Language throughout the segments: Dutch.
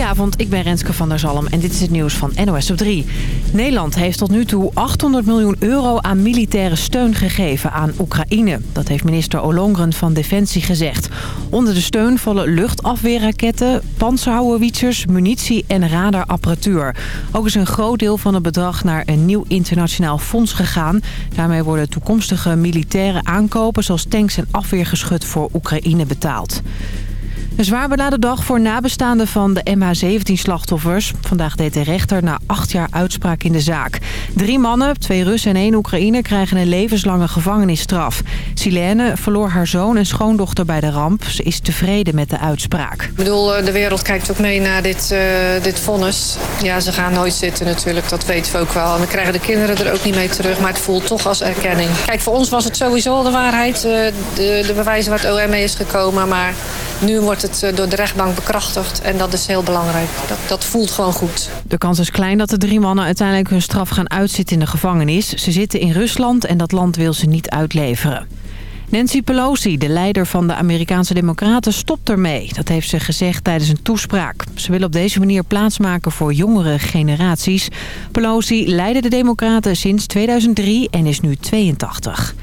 Goedenavond, ik ben Renske van der Zalm en dit is het nieuws van NOS op 3. Nederland heeft tot nu toe 800 miljoen euro aan militaire steun gegeven aan Oekraïne. Dat heeft minister Olongren van Defensie gezegd. Onder de steun vallen luchtafweerraketten, panzerhouwerwietsers, munitie en radarapparatuur. Ook is een groot deel van het bedrag naar een nieuw internationaal fonds gegaan. Daarmee worden toekomstige militaire aankopen zoals tanks en afweergeschut voor Oekraïne betaald. Een zwaar beladen dag voor nabestaanden van de MH17-slachtoffers. Vandaag deed de rechter na acht jaar uitspraak in de zaak. Drie mannen, twee Russen en één Oekraïner krijgen een levenslange gevangenisstraf. Silene verloor haar zoon en schoondochter bij de ramp. Ze is tevreden met de uitspraak. Ik bedoel, eh, de wereld kijkt ook mee naar dit, uh, dit vonnis. Ja, ze gaan nooit zitten natuurlijk, dat weten we ook wel. En we krijgen de kinderen er ook niet mee terug, maar het voelt toch als erkenning. Kijk, voor ons was het sowieso de waarheid, uh, de, de bewijzen waar het OM mee is gekomen. Maar nu wordt het eh, door de rechtbank bekrachtigd. En dat is heel belangrijk. Dat, dat voelt gewoon goed. De kans is klein dat de drie mannen uiteindelijk hun straf gaan uitzitten in de gevangenis. Ze zitten in Rusland en dat land wil ze niet uitleveren. Nancy Pelosi, de leider van de Amerikaanse Democraten, stopt ermee. Dat heeft ze gezegd tijdens een toespraak. Ze wil op deze manier plaatsmaken voor jongere generaties. Pelosi leidde de Democraten sinds 2003 en is nu 82.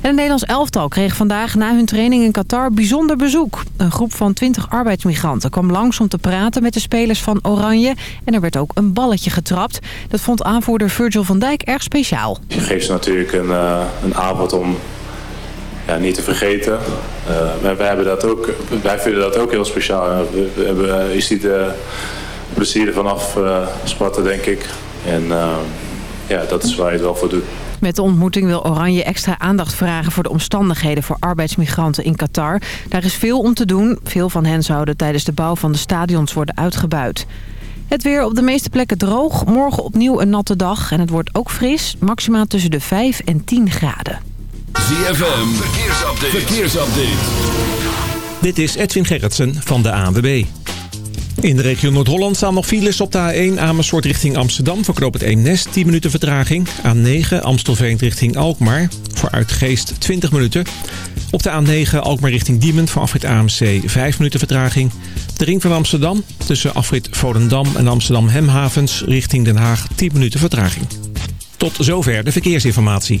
En het Nederlands elftal kreeg vandaag na hun training in Qatar bijzonder bezoek. Een groep van 20 arbeidsmigranten kwam langs om te praten met de spelers van Oranje. En er werd ook een balletje getrapt. Dat vond aanvoerder Virgil van Dijk erg speciaal. Je geeft ze natuurlijk een, uh, een avond om ja, niet te vergeten. Uh, wij, hebben dat ook, wij vinden dat ook heel speciaal. We, hebben, je ziet de plezier ervan af uh, denk ik. En ja, dat is waar je het wel voor doet. Met de ontmoeting wil Oranje extra aandacht vragen voor de omstandigheden voor arbeidsmigranten in Qatar. Daar is veel om te doen. Veel van hen zouden tijdens de bouw van de stadions worden uitgebuit. Het weer op de meeste plekken droog. Morgen opnieuw een natte dag en het wordt ook fris. Maximaal tussen de 5 en 10 graden. ZFM, verkeersupdate. verkeersupdate. Dit is Edwin Gerritsen van de ANWB. In de regio Noord-Holland staan nog files op de A1 Amersfoort richting Amsterdam. Voor het 1 Nest 10 minuten vertraging. A9 Amstelveen richting Alkmaar. Voor Uitgeest 20 minuten. Op de A9 Alkmaar richting Diemen voor afrit AMC 5 minuten vertraging. De ring van Amsterdam tussen afrit Volendam en Amsterdam Hemhavens richting Den Haag 10 minuten vertraging. Tot zover de verkeersinformatie.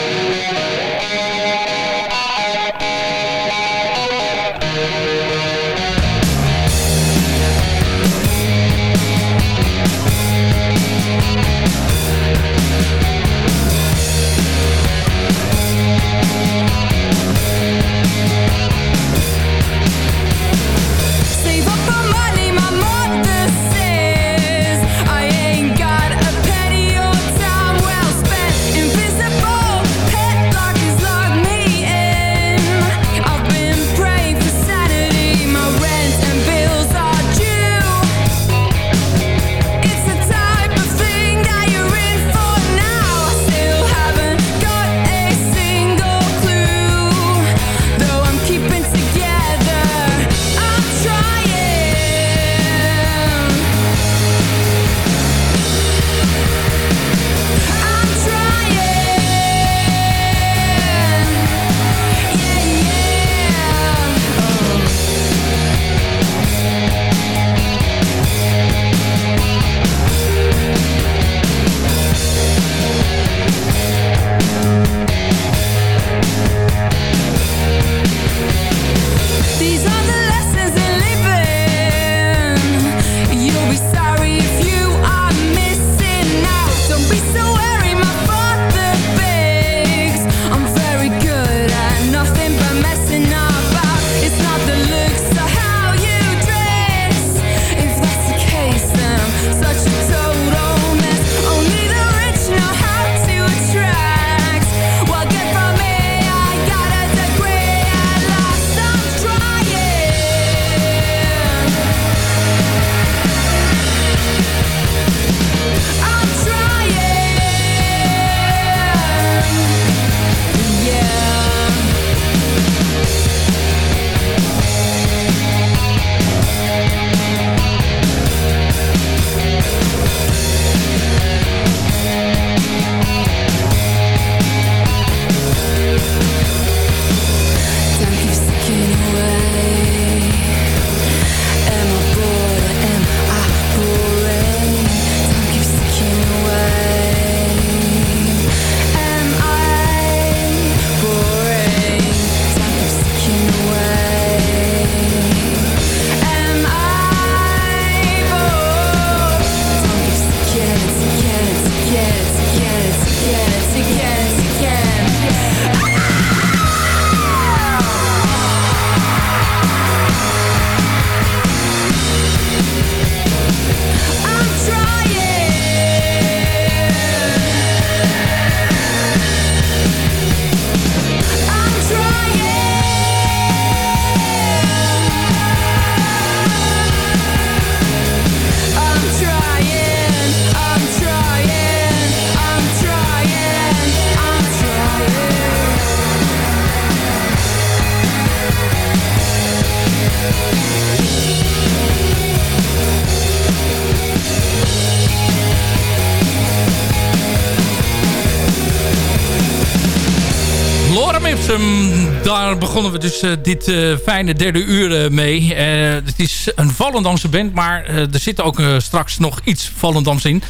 Daar begonnen we dus uh, dit uh, fijne derde uur uh, mee. het is een Volendamse band, maar er zit ook straks nog iets Volendams in.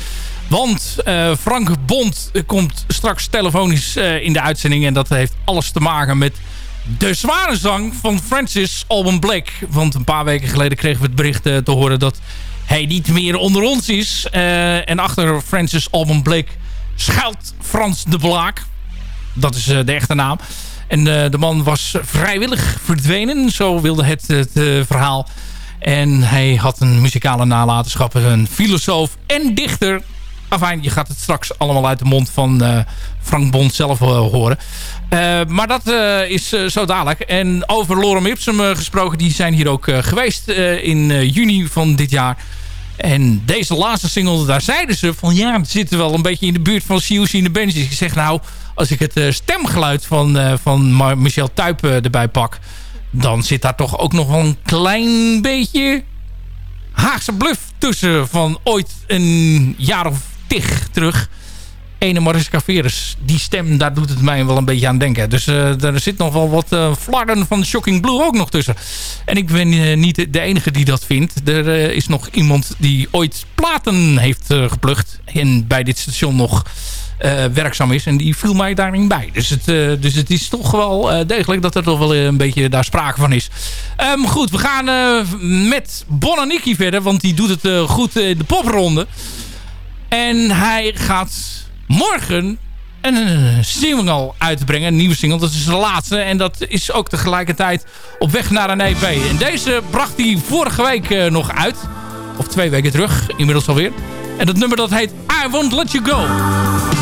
Want Frank Bond komt straks telefonisch in de uitzending. En dat heeft alles te maken met de zware zang van Francis Alban Blake. Want een paar weken geleden kregen we het bericht te horen dat hij niet meer onder ons is. en achter Francis Alban Blake schuilt Frans de Blaak. Dat is de echte naam. En de man was vrijwillig verdwenen. Zo wilde het, het verhaal. En hij had een muzikale nalatenschap. Een filosoof en dichter. Enfin, je gaat het straks allemaal uit de mond van uh, Frank Bond zelf horen. Maar dat is zo dadelijk. En over Lorem Ipsum gesproken. Die zijn hier ook geweest in juni van dit jaar. En deze laatste single, daar zeiden ze van... ja, we zitten wel een beetje in de buurt van CUC in de Benji. Ik zeg nou, als ik het uh, stemgeluid van, uh, van Michel Tuyp uh, erbij pak... dan zit daar toch ook nog wel een klein beetje Haagse bluff tussen... van ooit een jaar of tig terug ene Mariska Veres. Die stem, daar doet het mij wel een beetje aan denken. Dus uh, er zit nog wel wat uh, flarden van Shocking Blue ook nog tussen. En ik ben uh, niet de enige die dat vindt. Er is nog iemand die ooit platen heeft geplukt. En bij dit station nog werkzaam is. En die viel mij daarin bij. Dus het, dus het is toch wel degelijk dat er toch wel een beetje daar sprake van is. Um, goed, we gaan met Bonaniki verder. Want die doet het goed in de popronde. En hij gaat morgen een single uit te brengen. Een nieuwe single. Dat is de laatste. En dat is ook tegelijkertijd op weg naar een EP. En deze bracht hij vorige week uh, nog uit. Of twee weken terug. Inmiddels alweer. En dat nummer dat heet I Won't Let You Go.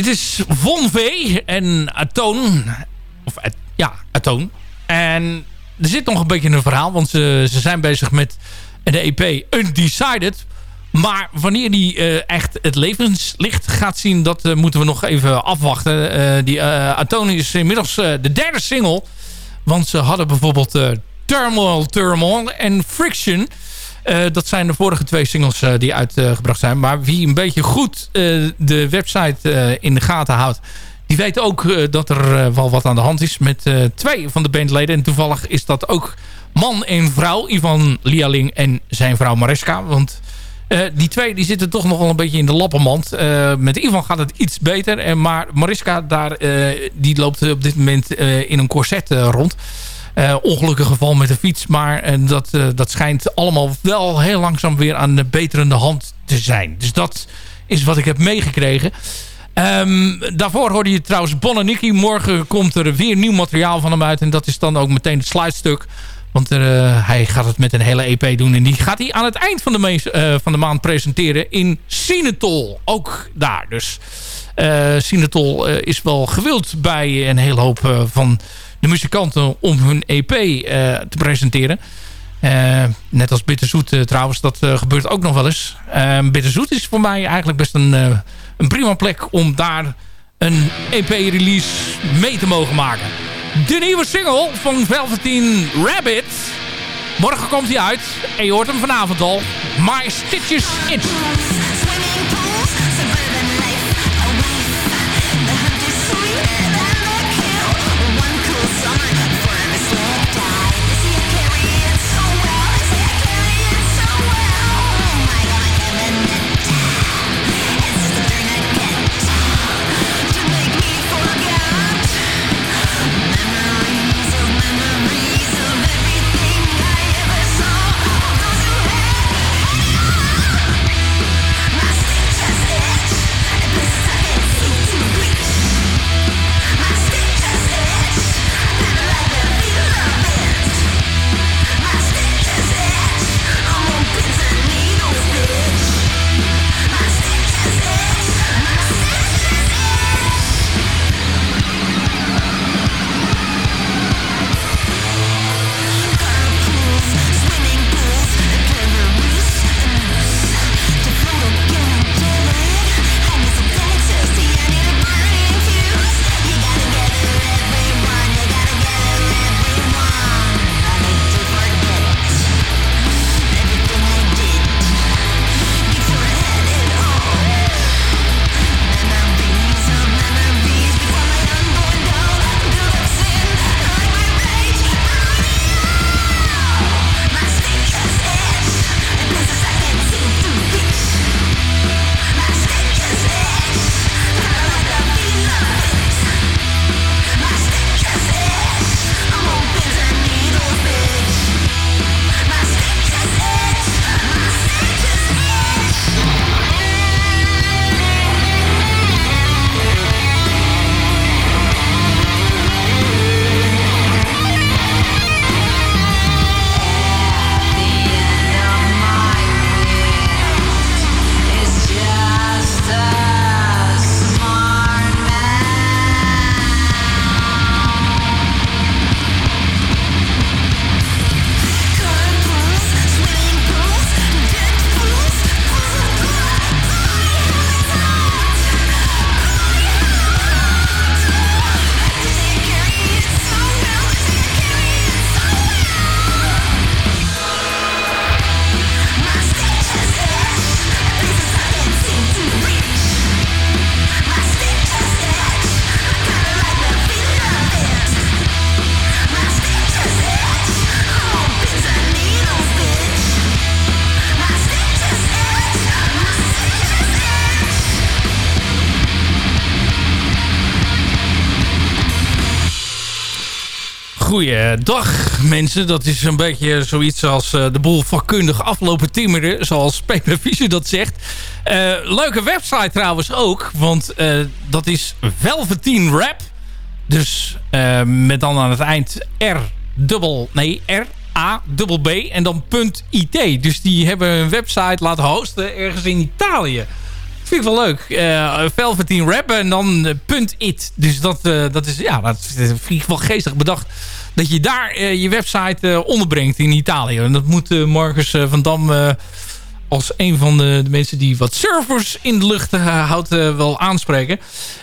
Dit is Von V en Atoon. Of ja, Atoon. En er zit nog een beetje een verhaal. Want ze, ze zijn bezig met de EP Undecided. Maar wanneer die uh, echt het levenslicht gaat zien... dat uh, moeten we nog even afwachten. Uh, die Atoon is inmiddels de derde single. Want ze hadden bijvoorbeeld Turmoil, Turmoil en Friction... dat zijn de vorige twee singles die uitgebracht zijn. Maar wie een beetje goed de website in de gaten houdt... die weet ook dat er wel wat aan de hand is met twee van de bandleden. En toevallig is dat ook man en vrouw. Ivan Lialing en zijn vrouw Mariska. Want die twee die zitten toch nog wel een beetje in de lappenmand. Met Ivan gaat het iets beter. En maar Mariska daar, die loopt op dit moment in een corset rond. Ongelukkig geval met de fiets. Maar dat, dat schijnt allemaal wel heel langzaam weer aan de beterende hand te zijn. Dus dat is wat ik heb meegekregen. Um, daarvoor hoorde je trouwens Bon en Nicky. Morgen komt er weer nieuw materiaal van hem uit. En dat is dan ook meteen het sluitstuk want hij gaat het met een hele EP doen. En die gaat hij aan het eind van de, van de maand presenteren in Sinetol. Ook daar dus. Uh, Sinetol is wel gewild bij een hele hoop van muzikanten om hun EP te presenteren. net als Bitterzoet trouwens, dat gebeurt ook nog wel eens. Bitterzoet is voor mij eigenlijk best een, een prima plek om daar een EP-release mee te mogen maken. De nieuwe single van Velveteen Rabbit. Morgen komt hij uit. En je hoort hem vanavond al. My Stitches It. Goeiedag mensen. Dat is een beetje zoiets als uh, de boel vakkundig aflopen timmeren. Zoals Peter Fischer dat zegt. Uh, leuke website trouwens ook. Want dat is Velveteen Rap. Dus met dan aan het eind R dubbel... Nee, R A dubbel B en dan .it. Dus die hebben een website laten hosten ergens in Italië. Vind ik wel leuk. Uh, Velveteen Rap en dan uh, punt it. Dus dat, uh, dat is ja, dat ik wel geestig bedacht. Dat je daar je website onderbrengt in Italië. En dat moet Marcus van Dam als een van de, de, mensen die wat servers in de lucht houdt wel aanspreken.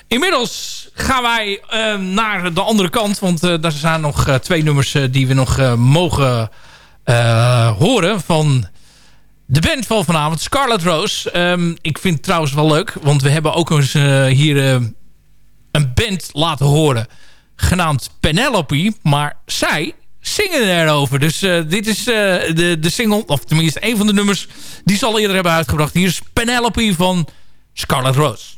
Inmiddels gaan wij naar de andere kant. Want daar zijn nog twee nummers die we nog mogen horen van de band van vanavond, Scarlet Rose. Um, ik vind het trouwens wel leuk, want we hebben ook eens uh, hier uh, een band laten horen. Genaamd Penelope, maar zij zingen erover. Dus uh, dit is de, de single, of tenminste een van de nummers... die ze al eerder hebben uitgebracht. Hier is Penelope van Scarlet Rose.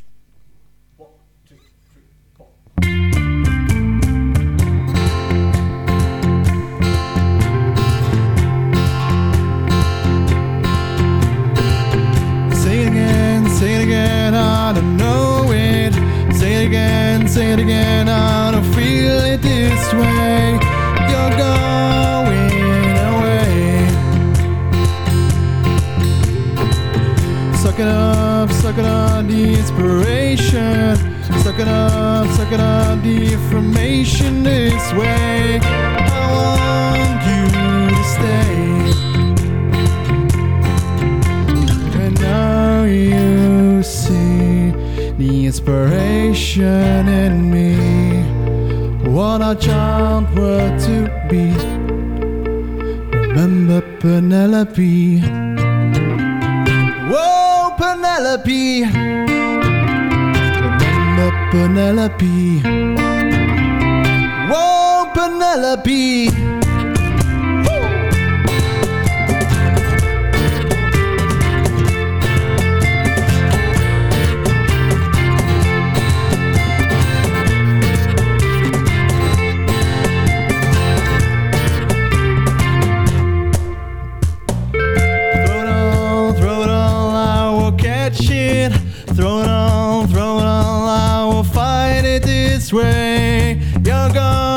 Say it again, say it again, I don't feel it this way. You're going away. Suck it up, suck it up, the inspiration. Suck it up, suck it up, the information this way. I want you to stay. And now you the inspiration in me. What a child were to be. Remember Penelope. Whoa, Penelope. Remember Penelope. Whoa, Penelope. this way. You're gone.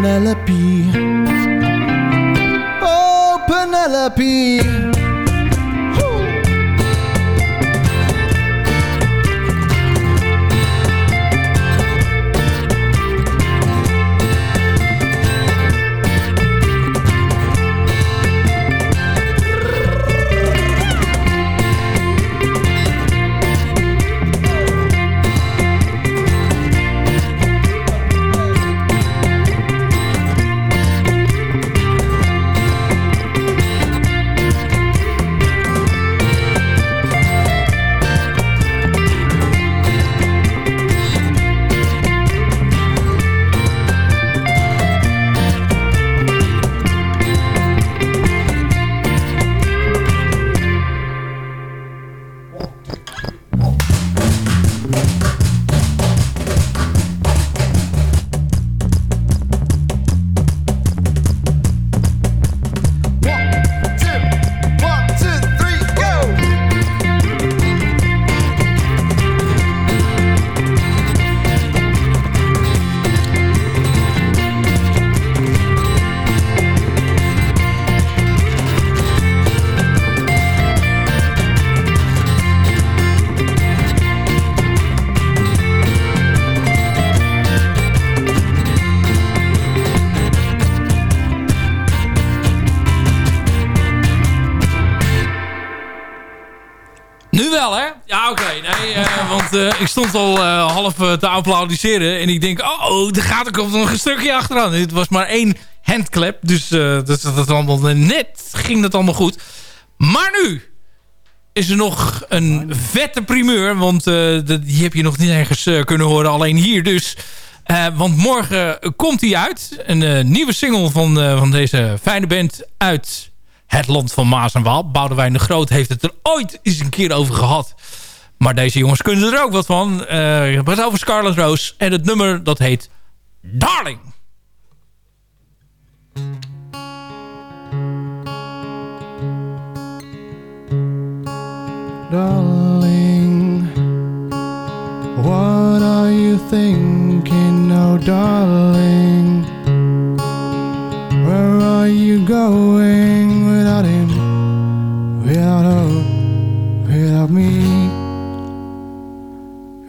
Penelope. Oh, Penelope. Eh, ik stond al eh, half eh, te applaudisseren. En ik denk, oh, oh er gaat op nog een stukje achteraan. Het was maar één handclap. Dus dat, dat allemaal, net ging dat allemaal goed. Maar nu is er nog een vette primeur. Want die heb je nog niet ergens kunnen horen. Alleen hier dus. want morgen komt hij uit. Een nieuwe single van, van deze fijne band uit het land van Maas en Waal. Boudewijn de Groot heeft het er ooit eens een keer over gehad. Maar deze jongens kunnen er ook wat van. Eh, uh, het over Scarlet Rose. En het nummer dat heet Darling. Darling, what are you thinking now, darling? Where are you going without him, without her, without me?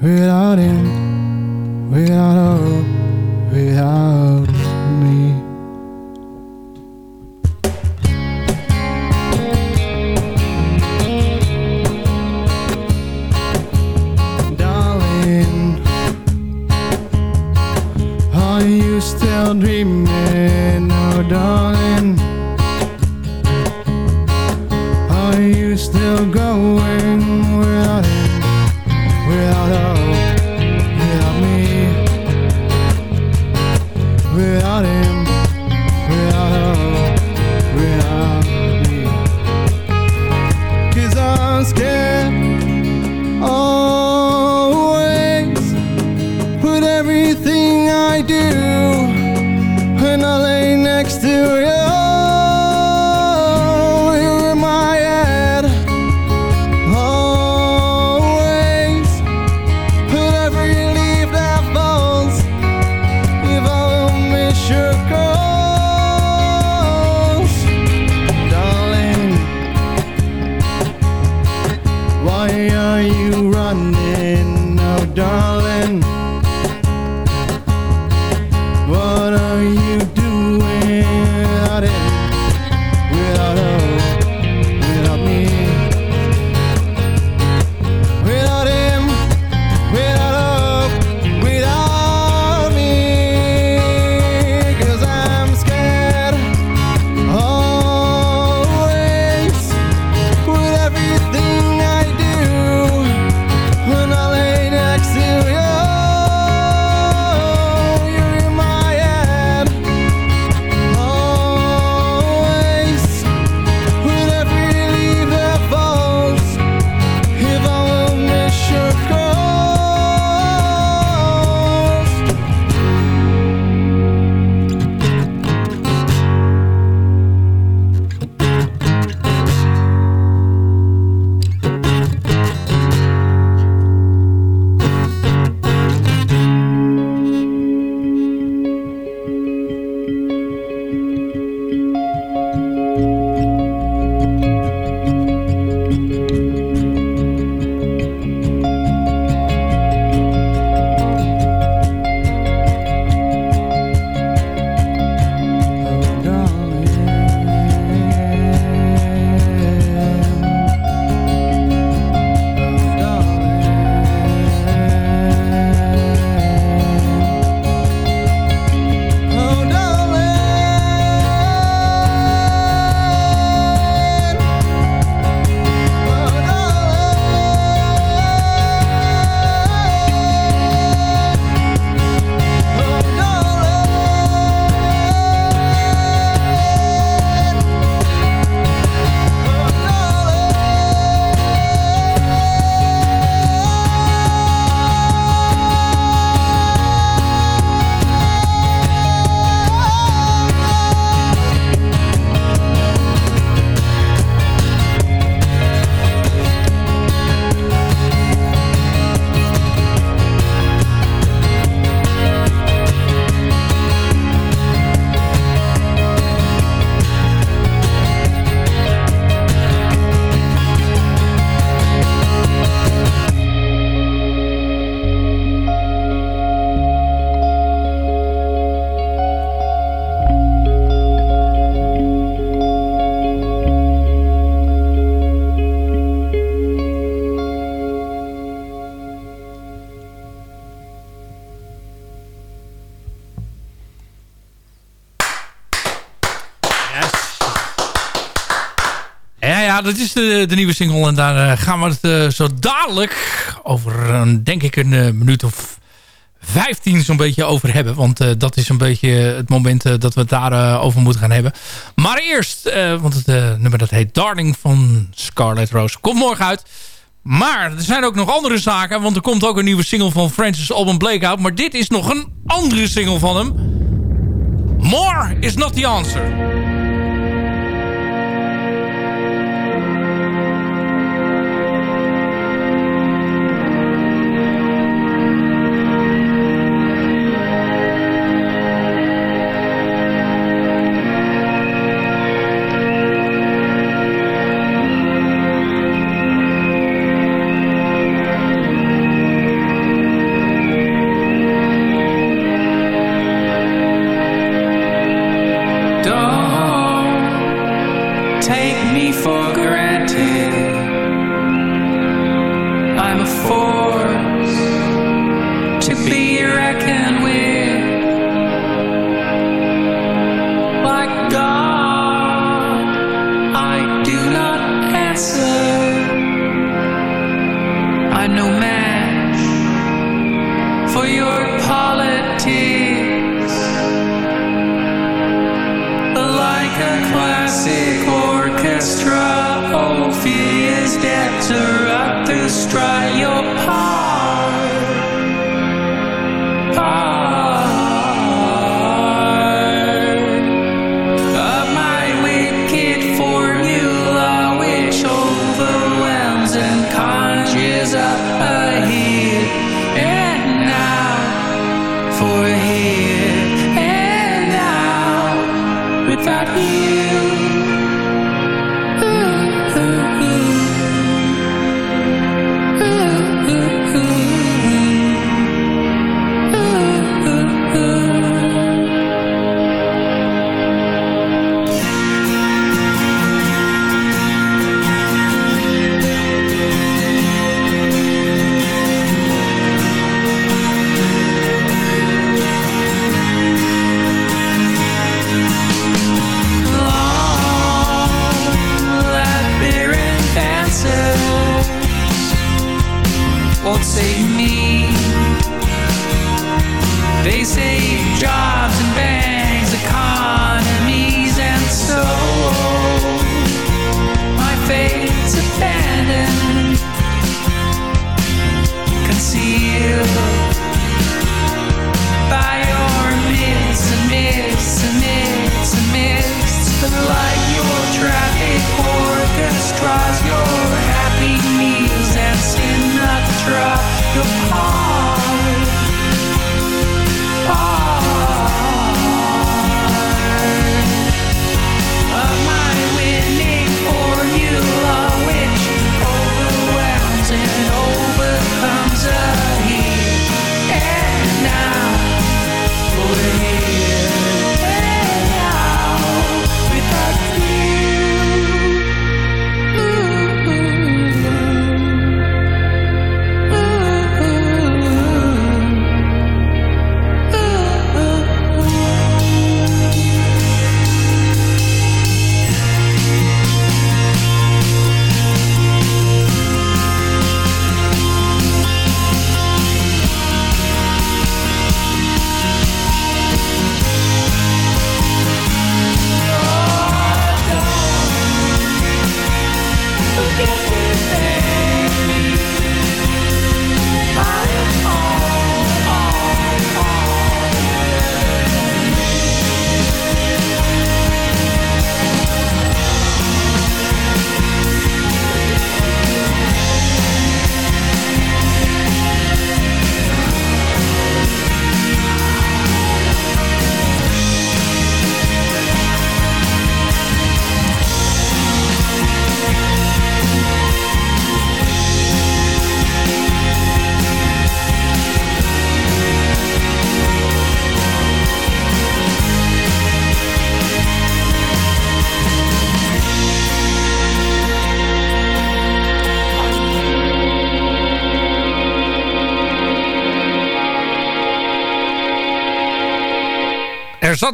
without him, without hope, without me. Darling, are you still dreaming? Oh, darling, are you still going? ja, dat is de, nieuwe single. En daar eh, gaan we het eh, zo dadelijk over, eh, denk ik, een minuut of 15 zo'n beetje over hebben. Want dat is een beetje het moment dat we het daarover over moeten gaan hebben. Maar eerst, want het nummer dat heet Darling van Scarlett Rose komt morgen uit. Maar er zijn ook nog andere zaken. Want er komt ook een nieuwe single van Francis Alban Blake uit. Maar dit is nog een andere single van hem. More is not the answer.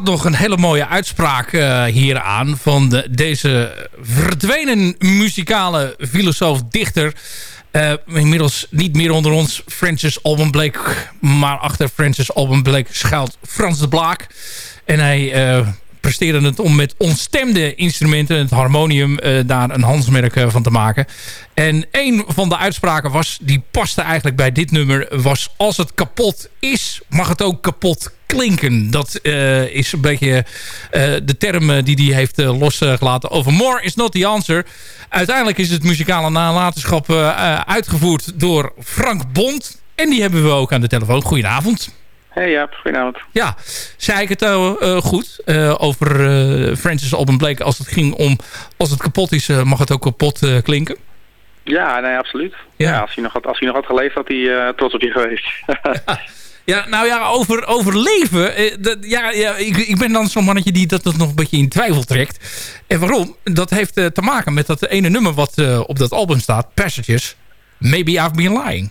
Nog een hele mooie uitspraak eh, hier aan van de, deze verdwenen muzikale filosoof-dichter Eh, inmiddels niet meer onder ons Francis Alban Blake. Maar achter Francis Alban Blake schuilt Frans de Blaak. En hij eh, presteerde het om met onstemde instrumenten, het harmonium, eh, daar een handsmerk eh, van te maken. En een van de uitspraken was, die paste eigenlijk bij dit nummer, was als het kapot is, mag het ook kapot klinken. Dat eh, is een beetje eh, de term eh, die hij heeft losgelaten over more is not the answer. Uiteindelijk is het muzikale nalatenschap uitgevoerd door Frank Bond. En die hebben we ook aan de telefoon. Goedenavond. Hey Jaap, goedenavond. Ja, zei ik het goed over Francis Alban Blake als het ging om als het kapot is mag het ook kapot klinken? Ja, nee, absoluut. Ja. als, hij nog had, als hij nog had geleefd, had hij trots op je geweest. Ja, nou ja, over, over leven. eh, dat, ja, ja, ik, ik ben dan zo'n mannetje die dat, dat nog een beetje in twijfel trekt. En waarom? Dat heeft eh, te maken met dat ene nummer wat eh, op dat album staat. Passages. Maybe I've been lying.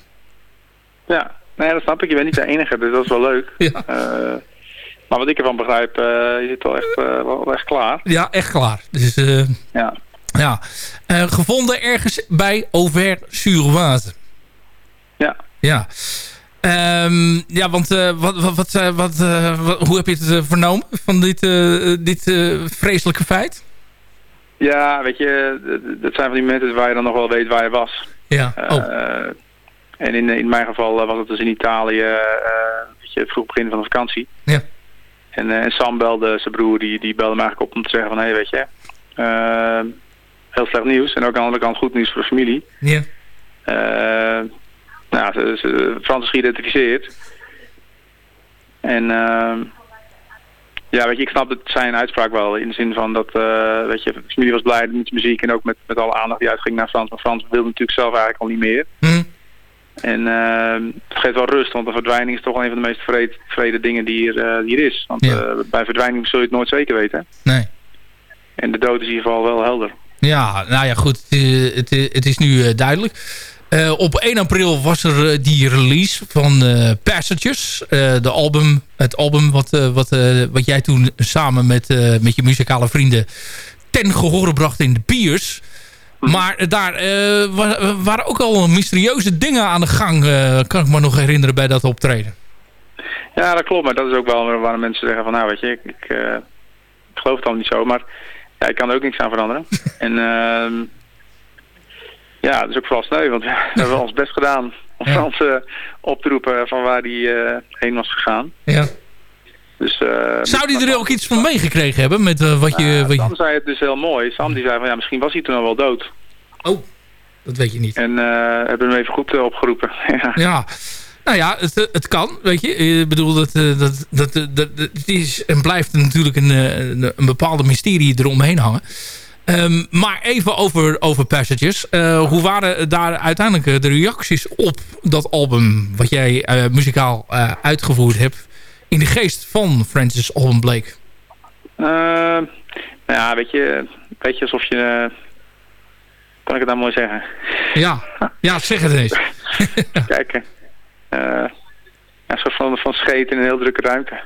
ja, nee, dat snap ik. Je bent niet de enige, dus dat is wel leuk. Ja. Eh, maar wat ik ervan begrijp, je zit wel echt, wel echt klaar. Ja, echt klaar. Dus eh, Ja. ja. Gevonden ergens bij Auvers-sur-Oise. Ja. Ja. Ehm, ja, want eh, wat, wat, wat, eh, wat, eh, wat- hoe heb je het vernomen van dit, dit vreselijke feit? Ja, weet je, dat zijn van die momenten waar je dan nog wel weet waar je was. Ja. Oh. En in, in mijn geval was het dus in Italië, weet je, vroeg begin van de vakantie. Ja. En, en Sam belde, zijn broer, die, die belde me eigenlijk op om te zeggen van, hé, hey, weet je, heel slecht nieuws. En ook aan de andere kant goed nieuws voor de familie. Ja. Nou, ze, ze, Frans is geïdentificeerd. En ehm, ja, weet je, ik snap het, zijn uitspraak wel. In de zin van dat, eh, weet je, de familie was blij met de muziek en ook met, met alle aandacht die uitging naar Frans. Maar Frans wilde natuurlijk zelf eigenlijk al niet meer. Hm. En ehm, het geeft wel rust, want een verdwijning is toch wel een van de meest vrede, vrede dingen die hier, eh, die er is. Want Ja. eh, bij verdwijning zul je het nooit zeker weten. Nee. En de dood is in ieder geval wel helder. Ja, nou ja, goed. Het, het, het is nu duidelijk. Eh, op 1 april was er eh, die release van eh, Passages. de album, het album wat, wat, wat jij toen samen met, met je muzikale vrienden ten gehore bracht in de Piers. Maar eh, daar wa- waren ook al mysterieuze dingen aan de gang. kan ik me nog herinneren bij dat optreden. Ja, dat klopt. Maar dat is ook wel waar mensen zeggen van, nou weet je, ik, ik, ik geloof het al niet zo. Maar ja, ik kan er ook niks aan veranderen. en ehm ja, dat is ook vooral sneu, want we hebben ons best gedaan om. Frans op te roepen van waar hij eh, heen was gegaan. Ja. Dus, eh, Zou die er ook iets van meegekregen hebben met eh, wat je... nou, wat je- Sam zei het dus heel mooi. Sam die zei van, ja, misschien was hij toen al wel dood. Oh, dat weet je niet. En hebben hem even goed opgeroepen. ja. Ja, nou ja, het, het kan, weet je. Ik bedoel, dat, dat, dat, dat, het is en blijft natuurlijk een, een, een bepaalde mysterie eromheen hangen. Ehm, maar even over, over Passages. Eh, hoe waren daar uiteindelijk eh, de reacties op dat album... wat jij eh, muzikaal uitgevoerd hebt... in de geest van Francis Alban Blake? Nou ja, weet je, weet je alsof je... kan ik het nou mooi zeggen? Ja, ja zeg het eens. Kijken. Ja, soort van, van scheet in een heel drukke ruimte.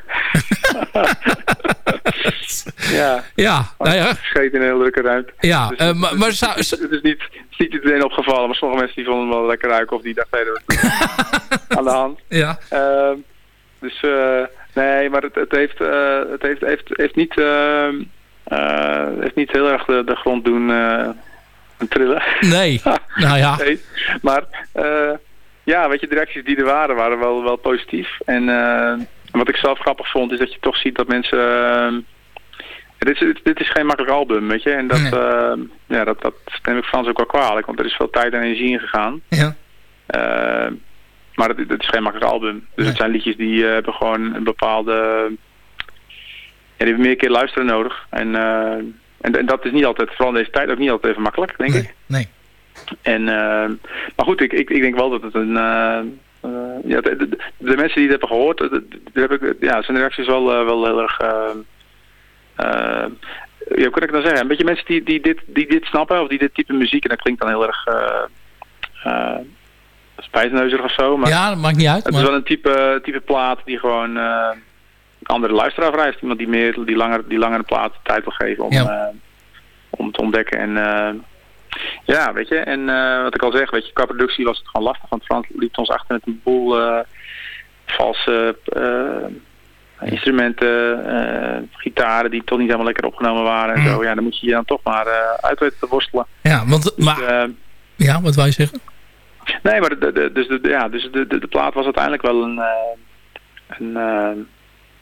ja, Ja, nou ja. scheet in een heel drukke ruimte. ja Dus eh, het- maar, maar zou, Het is niet, het is niet iedereen opgevallen, maar sommige mensen die vonden hem wel lekker ruiken of die dachten, hey, er was aan de hand. ja, Ehm, dus eh, nee, maar het, het, heeft, eh, het heeft, heeft, heeft, niet, ehm, eh, heeft niet heel erg de, de grond doen trillen. nee. Nou ja, Nee, maar eh, ja, weet je, de reacties die er waren, waren wel, wel positief. En eh, wat ik zelf grappig vond, is dat je toch ziet dat mensen... eh, dit, is, dit is geen makkelijk album, weet je. En dat, Nee. eh, ja, dat, dat neem ik Frans ook wel kwalijk, want er is veel tijd en energie in gegaan. ja. Maar het, het is geen makkelijk album. Dus Nee. het zijn liedjes die hebben gewoon een bepaalde... Ja, die hebben meer keer luisteren nodig. En, en, en dat is niet altijd, vooral in deze tijd, ook niet altijd even makkelijk, denk ik. Nee. En, eh, maar goed, ik, ik, ik denk wel dat het een... eh, eh, ja, de, de- de mensen die het hebben gehoord, de- heb ik, ja, zijn reacties wel, wel heel erg... ja, hoe kan ik het nou zeggen? Een beetje mensen die, die, dit, die dit snappen, of die dit type muziek, en dat klinkt dan heel erg spijsneuzig of zo. Maar Ja, dat maakt niet uit. het is wel een type, type plaat die gewoon een andere luisteraar vereist. Iemand die meer die langer, die langer de plaat tijd wil geven om, Ja. om te ontdekken. En Ja, weet je, en eh, wat ik al zeg, weet je, qua productie was het gewoon lastig, want Frans liep ons achter met een boel eh, valse eh, instrumenten, gitaren die toch niet helemaal lekker opgenomen waren en Mm. zo. Ja, dan moet je je dan toch maar uit weten te worstelen. Ja, want, Dus, maar, ja, wat wij je zeggen? nee, maar de, de, dus, de, ja, dus de, de, de plaat was uiteindelijk wel een... een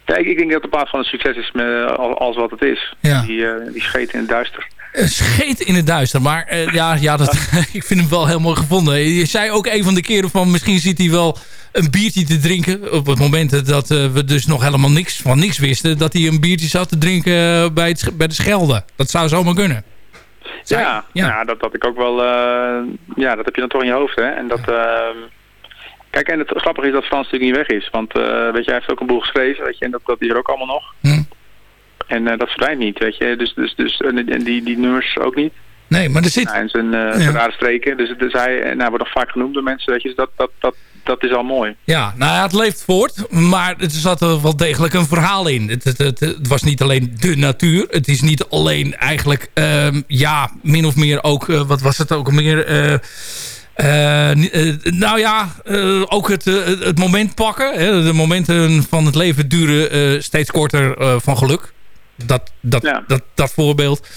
ja, ik, ik denk dat de plaat van een succes is met, al- als wat het is. Ja. Die, die scheet in het duister. Een scheet in het duister. Maar eh, ja, ja dat, ik vind hem wel heel mooi gevonden. Je zei ook een van de keren van misschien zit hij wel een biertje te drinken. Op het moment dat eh, we dus nog helemaal niks van niks wisten. Dat hij een biertje zat te drinken eh, bij, het, bij de Schelde. Dat zou zomaar kunnen. Zij- Ja, ja. ja. dat had ik ook wel. eh, ja, dat heb je dan toch in je hoofd, hè? En dat. ehm, kijk, en het grappige is dat Frans natuurlijk niet weg is. Want eh, weet je, hij heeft ook een boel geschreven, weet je, en dat, dat is er ook allemaal nog. Hm. En eh, dat verdwijnt niet, weet je. Dus, dus, dus en, die, die nummers ook niet. Nee, maar er zit... Ja, en zijn, eh, Ja. zijn rare streken. Dus, dus hij, hij wordt nog vaak genoemd door mensen, weet je. Dus dat, dat, dat, dat is al mooi. Ja, nou ja, het leeft voort. Maar er zat er wel degelijk een verhaal in. Het, het, het, het was niet alleen de natuur. Het is niet alleen eigenlijk, ehm, ja, min of meer ook... eh, wat was het ook meer... eh, eh, eh, nou ja, eh, ook het, eh, het- moment pakken. Hè. De momenten van het leven duren eh, steeds korter eh, van geluk. Dat, dat, Ja. dat, dat voorbeeld.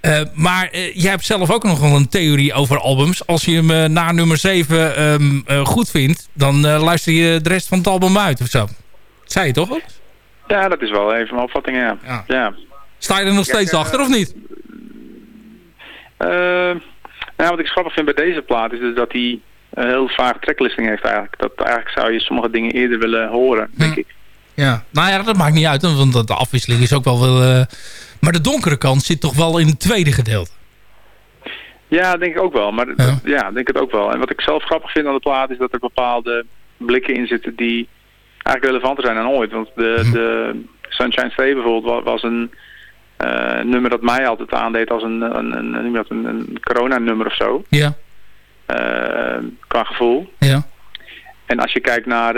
Eh, maar eh, jij hebt zelf ook nog wel een theorie over albums. Als je hem eh, na nummer 7 ehm, eh, goed vindt... dan luister je de rest van het album uit of zo. Dat zei je toch? Ja, dat is wel even mijn opvatting, ja. Ja. ja. Sta je er nog Ja, steeds achter of niet? Nou, wat ik grappig vind bij deze plaat is dus dat hij een heel vaag tracklisting heeft eigenlijk. Dat eigenlijk zou je sommige dingen eerder willen horen, denk Hm. ik. Ja. Nou ja, dat maakt niet uit. Want de afwisseling is ook wel... wel eh, maar de donkere kant zit toch wel in het tweede gedeelte. Ja, denk ik ook wel. Maar Ja. denk het ook wel. En wat ik zelf grappig vind aan de plaat is dat er bepaalde blikken in zitten die eigenlijk relevanter zijn dan ooit. Want de, Hm. de Sunshine Stay bijvoorbeeld wa- was een eh, nummer dat mij altijd aandeed als een, een, een, een, een, een, een corona-nummer of zo. Ja, eh, qua gevoel. ja, En als je kijkt naar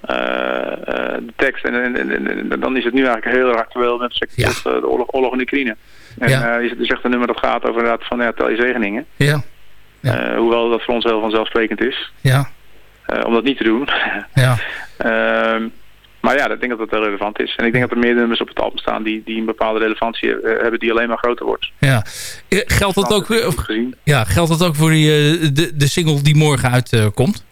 de tekst, en, en, en- en dan is het nu eigenlijk heel erg actueel met Ja. tot eh, de oorlog, oorlog in Oekraïne. En Ja. eh, is het dus echt een nummer dat gaat over inderdaad van ja, tel je zegeningen. ja, Ja. Eh, hoewel dat voor ons heel vanzelfsprekend is, ja, eh, om dat niet te doen. ja. Ehm, maar ja, ik denk dat dat heel relevant is. En ik denk dat er meer nummers op het album staan die, die een bepaalde relevantie eh, hebben die alleen maar groter wordt. ja. Eh, Geldt dat ook, ja, geldt dat ook voor die, eh, de, de single die morgen uitkomt?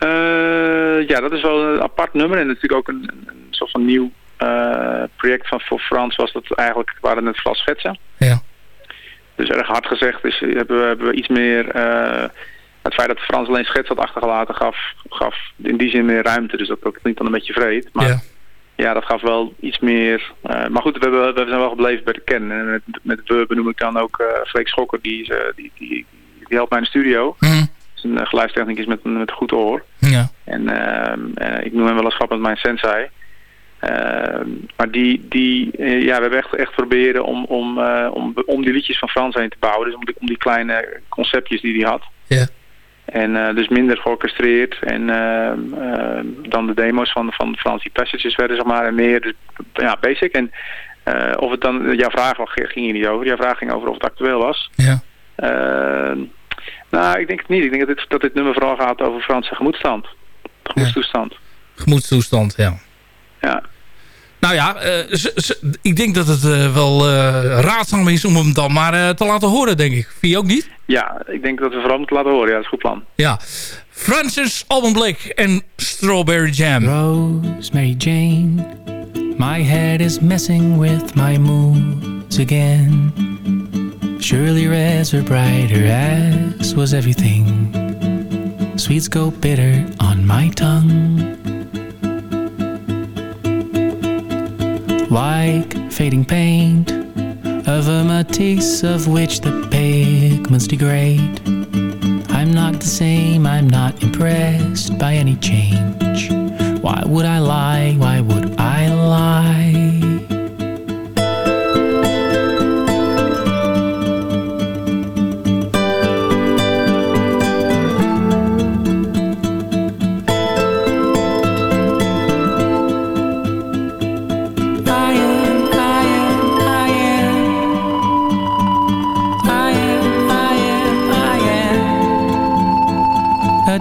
Eh, ja, dat is wel een apart nummer en natuurlijk ook een, een, soort van nieuw eh, project van voor Frans was dat eigenlijk waren het vooral schetsen. Ja. Dus erg hard gezegd is, hebben, we, hebben we iets meer eh, het feit dat Frans alleen schets had achtergelaten gaf, gaf in die zin meer ruimte. Dus dat, dat klinkt dan een beetje vreed. Maar ja. ja, dat gaf wel iets meer. maar goed, we, hebben, we zijn wel gebleven bij de kern. En met, met we benoem ik dan ook Freek Schokker, die, die, die, die helpt mij in de studio. Is een uh, geluidstechnicus met, met goed oor. ja. En ehm, eh, ik noem hem wel eens grappig mijn sensei. Ehm, maar die, die eh, ja, we hebben echt, echt proberen om, om, eh, om, om die liedjes van Frans heen te bouwen. Dus om die, om die kleine conceptjes die hij had. Ja. En eh, dus minder georchestreerd en ehm, dan de demo's van, van Frans die passages werden, zeg maar, en meer dus, ja, basic. En eh, of het dan, jouw vraag ging hier niet over, jouw vraag ging over of het actueel was. ja. Nou, ik denk het niet. Ik denk dat dit, dat dit nummer vooral gaat over Franse gemoedstand. Gemoedstoestand. Gemoedstoestand, ja. Ja. Nou ja, eh, ik denk dat het eh, wel eh, raadzaam is om hem dan maar eh, te laten horen, denk ik. Vind je ook niet? ja, ik denk dat we vooral moeten laten horen. Ja, dat is een goed plan. Ja. Francis Alban Blake en Strawberry Jam. Rosemary Jane, my head is messing with my moods again. Surely reds are brighter, as was everything. Sweets go bitter on my tongue. Like fading paint of a matisse of which the pigments degrade. I'm not the same, I'm not impressed by any change. Why would I lie? Why would I lie?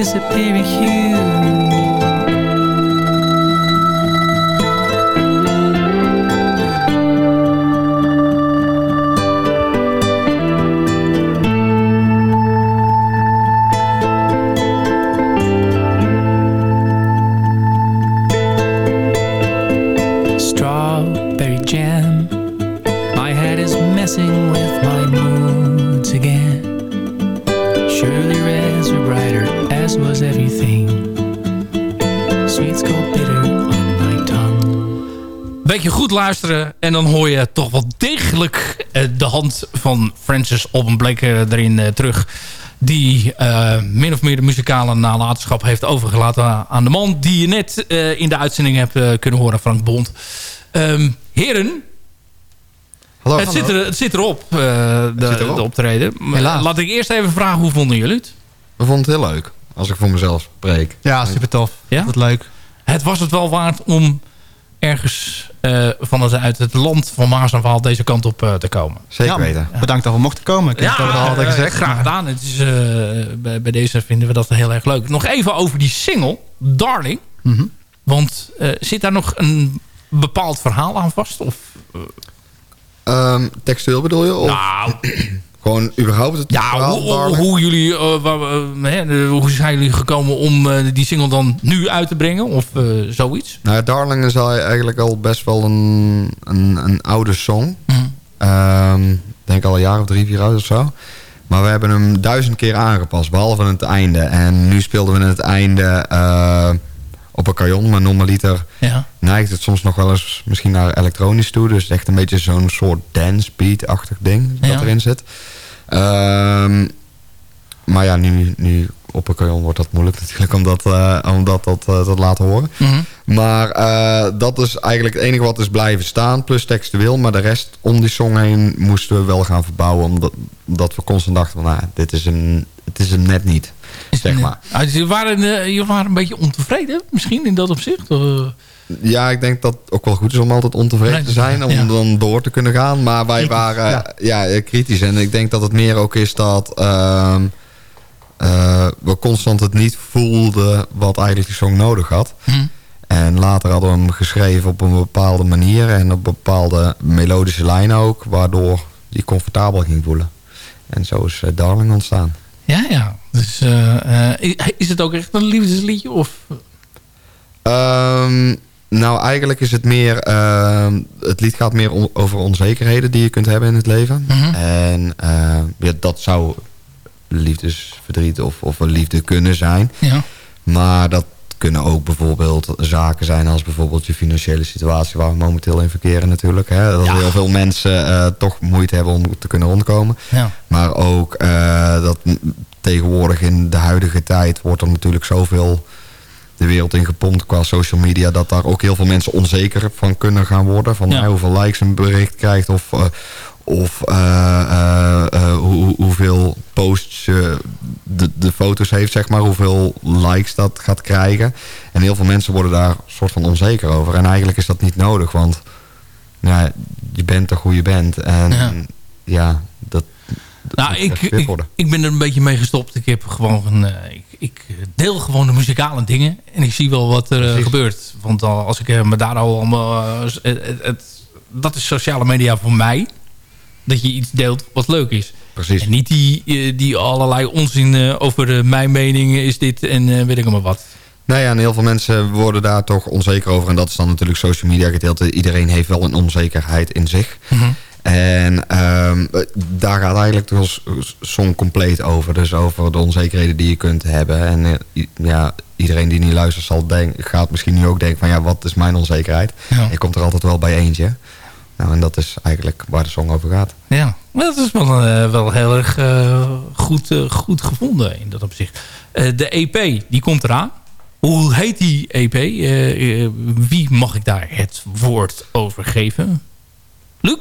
Disappearing hue. Beetje goed luisteren en dan hoor je toch wel degelijk eh, de hand van Francis Alban Blake eh, erin eh, terug. Die eh, min of meer de muzikale nalatenschap heeft overgelaten aan de man die je net eh, in de uitzending hebt eh, kunnen horen, Frank Bond. Ehm, heren, Hallo. het, zit er, het zit erop, eh, de, zit erop. de optreden. Helaas. Laat ik eerst even vragen, hoe vonden jullie het? We vonden het heel leuk. Als ik voor mezelf spreek. Ja, super tof. Ja? Wat leuk. Het was het wel waard om ergens eh, vanuit uit het land van Maas en Waal deze kant op eh, te komen. Zeker Ja, weten. Bedankt dat we mochten komen. Ik heb het al altijd eh, gezegd. graag gedaan. Het is, eh, bij, bij deze vinden we dat heel erg leuk. Nog even over die single, Darling. Mhm. Want eh, zit daar nog een bepaald verhaal aan vast? Of, Ehm, textueel bedoel je? Of nou, gewoon überhaupt het ja, hoe, jullie, eh, waar eh, hoe zijn jullie gekomen om eh, die single dan nu uit te brengen? Of zoiets? Nou, ja, Darling is eigenlijk al best wel een, een, een oude song. Ik denk al een jaar of drie, vier oud of zo. Maar we hebben hem duizend keer aangepast, behalve aan het einde. En nu speelden we het einde op een carillon, maar normaliter Ja. neigt het soms nog wel eens misschien naar elektronisch toe. Dus echt een beetje zo'n soort dance beat-achtig ding dat Ja. erin zit. Ehm, maar ja, nu, nu op een carillon wordt dat moeilijk natuurlijk om dat, om dat, dat eh, te laten horen. Mhm. Maar eh, dat is eigenlijk het enige wat is blijven staan, plus textueel. Maar de rest om die song heen moesten we wel gaan verbouwen. Omdat, omdat we constant dachten van, nou, dit is hem, het is hem net niet. Zeg maar. Ah, dus jullie waren, eh, jullie waren een beetje ontevreden misschien in dat opzicht? Eh, Ja, ik denk dat het ook wel goed is om altijd ontevreden te zijn. Om ja. dan door te kunnen gaan. Maar wij waren ja. kritisch. En ik denk dat het meer ook is dat... ehm, eh, we constant het niet voelden wat eigenlijk die song nodig had. hm. En later hadden we hem geschreven op een bepaalde manier. En op bepaalde melodische lijnen ook. Waardoor die comfortabel ging voelen. En zo is Darling ontstaan. Ja, ja. Dus, eh, eh, is het ook echt een liefdesliedje? Of? Ehm, nou, eigenlijk is het meer... ehm, het lied gaat meer on- over onzekerheden die je kunt hebben in het leven. Mhm. En eh, ja, dat zou liefdesverdriet of, of een liefde kunnen zijn. Ja. Maar dat kunnen ook bijvoorbeeld zaken zijn als bijvoorbeeld je financiële situatie waar we momenteel in verkeren natuurlijk. Hè? Dat Ja. heel veel mensen eh, toch moeite hebben om te kunnen rondkomen. Ja. Maar ook eh, dat tegenwoordig in de huidige tijd wordt er natuurlijk zoveel de wereld in gepompt qua social media... dat daar ook heel veel mensen onzeker van kunnen gaan worden. Van Ja. hoeveel likes een bericht krijgt of, eh, of eh, eh, eh, hoe, hoeveel posts je de, de foto's heeft, zeg maar. Hoeveel likes dat gaat krijgen. En heel veel mensen worden daar soort van onzeker over. En eigenlijk is dat niet nodig, want ja, je bent toch hoe je bent. En Ja. ja, dat, Nou, ik, ik, ik ben er een beetje mee gestopt. Ik heb gewoon een, ik, ik deel gewoon de muzikale dingen. En ik zie wel wat er Precies. gebeurt. Want al- als ik me daar al allemaal... het- het- dat is sociale media voor mij. Dat je iets deelt wat leuk is. Precies. En niet die, eh, die allerlei onzin eh, over eh, mijn mening is dit en weet ik allemaal wat. Nou ja, en heel veel mensen worden daar toch onzeker over. En dat is dan natuurlijk social media gedeelte. Iedereen heeft wel een onzekerheid in zich. En ehm, daar gaat eigenlijk de song compleet over. Dus over de onzekerheden die je kunt hebben. En ja, iedereen die niet luistert zal denk, gaat misschien nu ook denken van... ja, wat is mijn onzekerheid? Ja. Je komt er altijd wel bij eentje. Nou, en dat is eigenlijk waar de song over gaat. Ja, dat is wel, eh, wel heel erg eh, goed, eh, goed gevonden in dat opzicht. De EP, die komt eraan. Hoe heet die EP? Wie mag ik daar het woord over geven? Luc?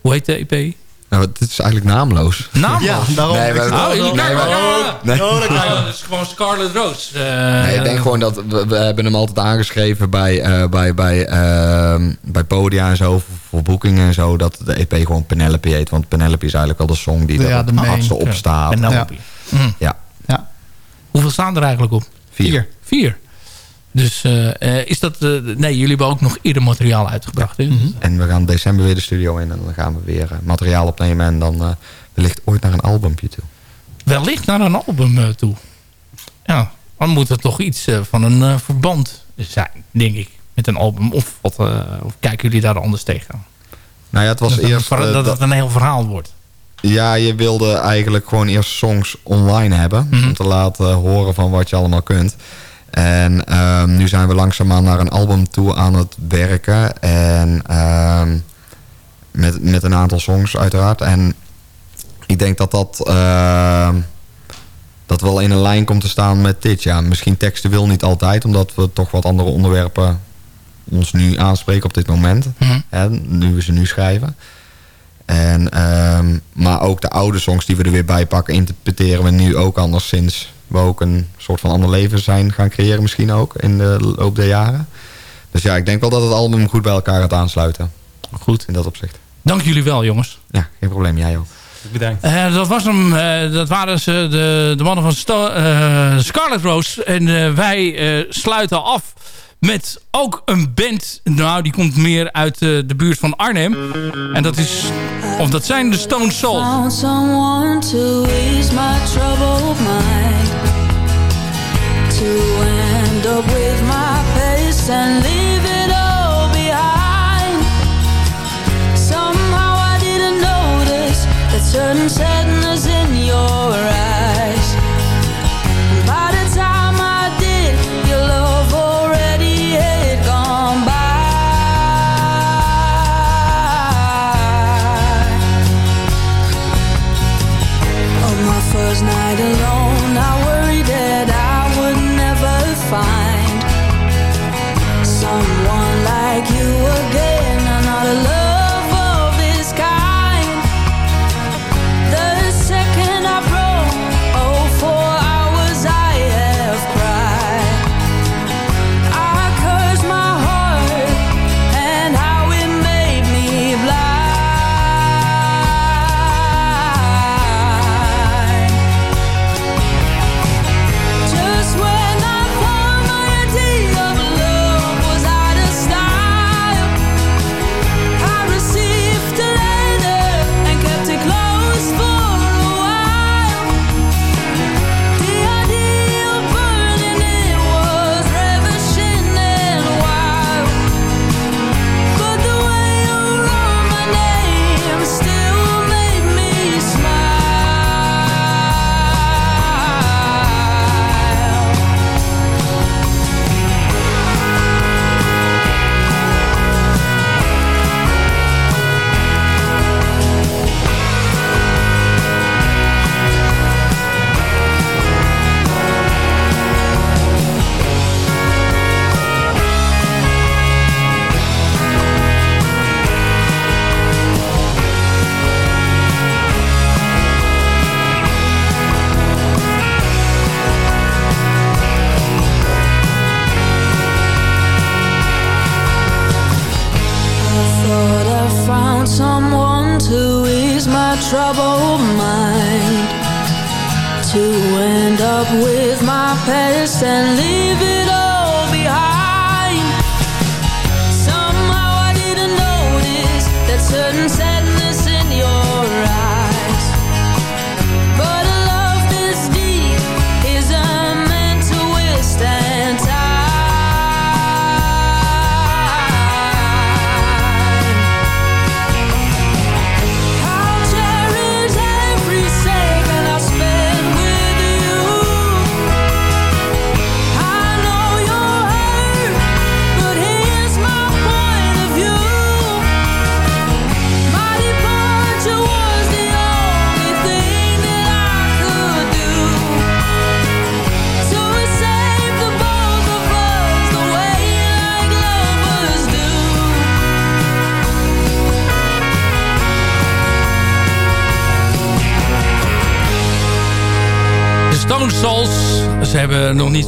Hoe heet de EP? Nou, het is eigenlijk naamloos. Naamloos? Ja, daarom. Nee, Oh, Nee, kijken maar- ja. Nee. Oh, dat. Oh, is gewoon Scarlet Rose. Eh, Nee, ik denk gewoon dat we, we hebben hem altijd aangeschreven bij, eh, bij, bij, ehm, bij Podia en zo, voor, voor boekingen en zo, dat de EP gewoon Penelope heet. Want Penelope is eigenlijk wel de song die Ja, er de hardste op staat. Penelope. Hm. Ja, Hoeveel staan er eigenlijk op? vier. Vier. Dus eh, eh, is dat... eh, nee, jullie hebben ook nog eerder materiaal uitgebracht. Hè? En we gaan december weer de studio in en dan gaan we weer materiaal opnemen en dan eh, wellicht ooit naar een albumpje toe. wellicht naar een album toe. Ja, dan moet er toch iets van een verband zijn, denk ik. Met een album. Of, wat, eh, of kijken jullie daar anders tegen? Nou ja, het was dat, eerst... dat- het een heel verhaal wordt. Ja, je wilde eigenlijk gewoon eerst songs online hebben. Mhm. Om te laten horen van wat je allemaal kunt. En ehm, nu zijn we langzaamaan naar een album toe aan het werken. En ehm, met, met een aantal songs uiteraard. En ik denk dat dat, ehm, dat wel in een lijn komt te staan met dit. Ja, misschien textueel niet altijd. Omdat we toch wat andere onderwerpen ons nu aanspreken op dit moment. Hè, nu we ze nu schrijven. En, maar ook de oude songs die we er weer bij pakken, interpreteren we nu ook anders sinds we ook een soort van ander leven zijn gaan creëren misschien ook in de loop der jaren. Dus ja, ik denk wel dat het album goed bij elkaar gaat aansluiten. Goed. In dat opzicht. Dank jullie wel, jongens. Ja, geen probleem. Jij ook. Bedankt. Eh, dat, was hem, eh, dat waren ze, de, de mannen van Sto- eh, Scarlet Rose. En eh, wij eh, sluiten af met ook een band. Nou, die komt meer uit eh, de buurt van Arnhem. En dat is, of dat zijn de Stone Soul. Found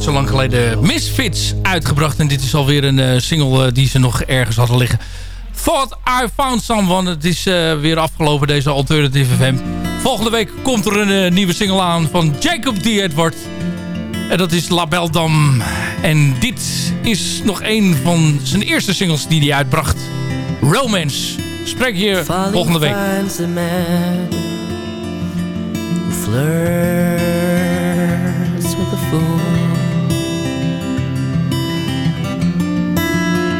zo lang geleden Misfits uitgebracht. En dit is alweer een eh, single eh, die ze nog ergens hadden liggen. Thought I Found Someone. Het is eh, weer afgelopen deze Alternative FM. Volgende week komt er een nieuwe single aan van Jacob D. Edward. En dat is La Belle Dame. En dit is nog een van zijn eerste singles die hij uitbracht. Romance. Spreek je volgende week. flirts with a fool.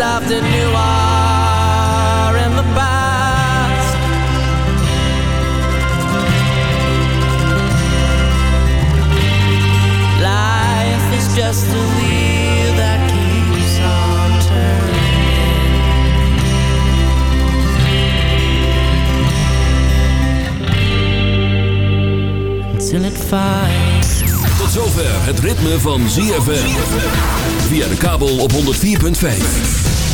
Of the new are in the past. Life is just a wheel that keeps on turning until it finds. Tot zover het ritme van ZFM. Via de kabel op 104.5.